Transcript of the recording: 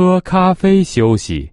喝咖啡休息。